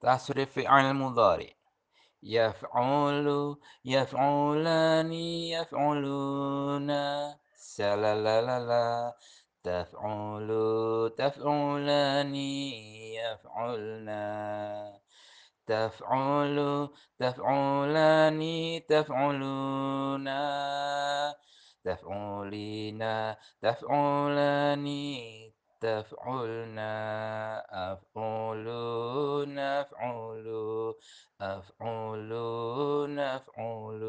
تصريف فعل المضارع. يفعل يفعلان يفعلون. سلالالا تفعل تفعلان يفعلن تفعل تفعلان تفعلون. تفعلين تفعلان تفعلن أفعلون أفعل. أفعلون أفعل